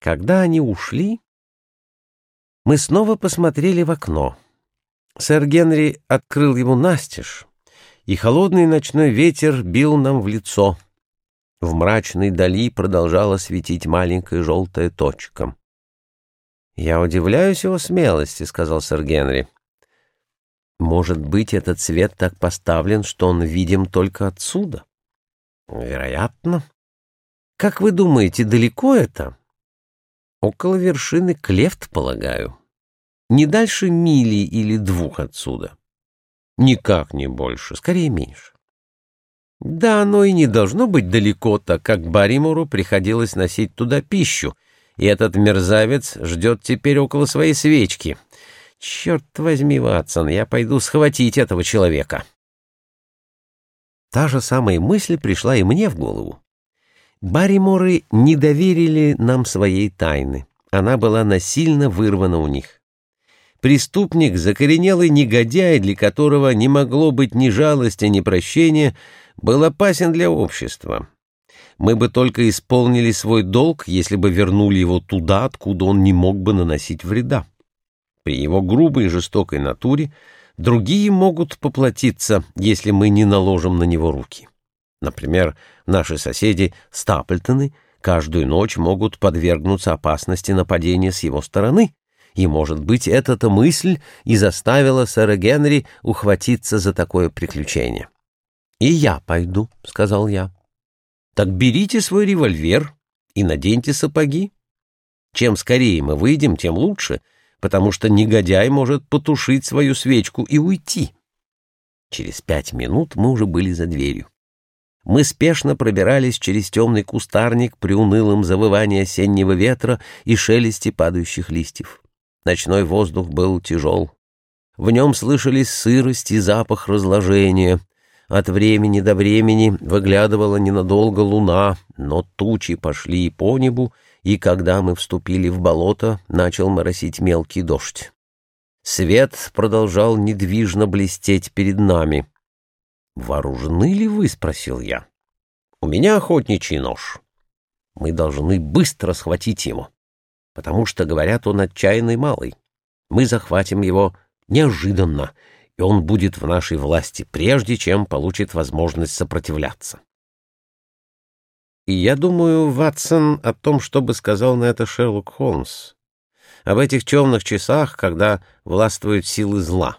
Когда они ушли, мы снова посмотрели в окно. Сэр Генри открыл ему настежь, и холодный ночной ветер бил нам в лицо. В мрачной дали продолжала светить маленькая желтая точка. «Я удивляюсь его смелости», — сказал сэр Генри. «Может быть, этот свет так поставлен, что он видим только отсюда?» «Вероятно. Как вы думаете, далеко это?» Около вершины Клефт, полагаю. Не дальше мили или двух отсюда. Никак не больше, скорее меньше. Да, оно и не должно быть далеко, так как Баримору приходилось носить туда пищу, и этот мерзавец ждет теперь около своей свечки. Черт возьми, Ватсон, я пойду схватить этого человека. Та же самая мысль пришла и мне в голову. Барриморы не доверили нам своей тайны. Она была насильно вырвана у них. Преступник, закоренелый негодяй, для которого не могло быть ни жалости, ни прощения, был опасен для общества. Мы бы только исполнили свой долг, если бы вернули его туда, откуда он не мог бы наносить вреда. При его грубой и жестокой натуре другие могут поплатиться, если мы не наложим на него руки. Например, наши соседи Стаплтоны каждую ночь могут подвергнуться опасности нападения с его стороны, и, может быть, эта-то мысль и заставила сэра Генри ухватиться за такое приключение. «И я пойду», — сказал я. «Так берите свой револьвер и наденьте сапоги. Чем скорее мы выйдем, тем лучше, потому что негодяй может потушить свою свечку и уйти». Через пять минут мы уже были за дверью. Мы спешно пробирались через темный кустарник при унылом завывании осеннего ветра и шелесте падающих листьев. Ночной воздух был тяжел. В нем слышались сырость и запах разложения. От времени до времени выглядывала ненадолго луна, но тучи пошли по небу, и когда мы вступили в болото, начал моросить мелкий дождь. Свет продолжал недвижно блестеть перед нами. «Вооружены ли вы?» — спросил я. «У меня охотничий нож. Мы должны быстро схватить его, потому что, говорят, он отчаянный малый. Мы захватим его неожиданно, и он будет в нашей власти, прежде чем получит возможность сопротивляться». И я думаю, Ватсон, о том, что бы сказал на это Шерлок Холмс, об этих темных часах, когда властвуют силы зла.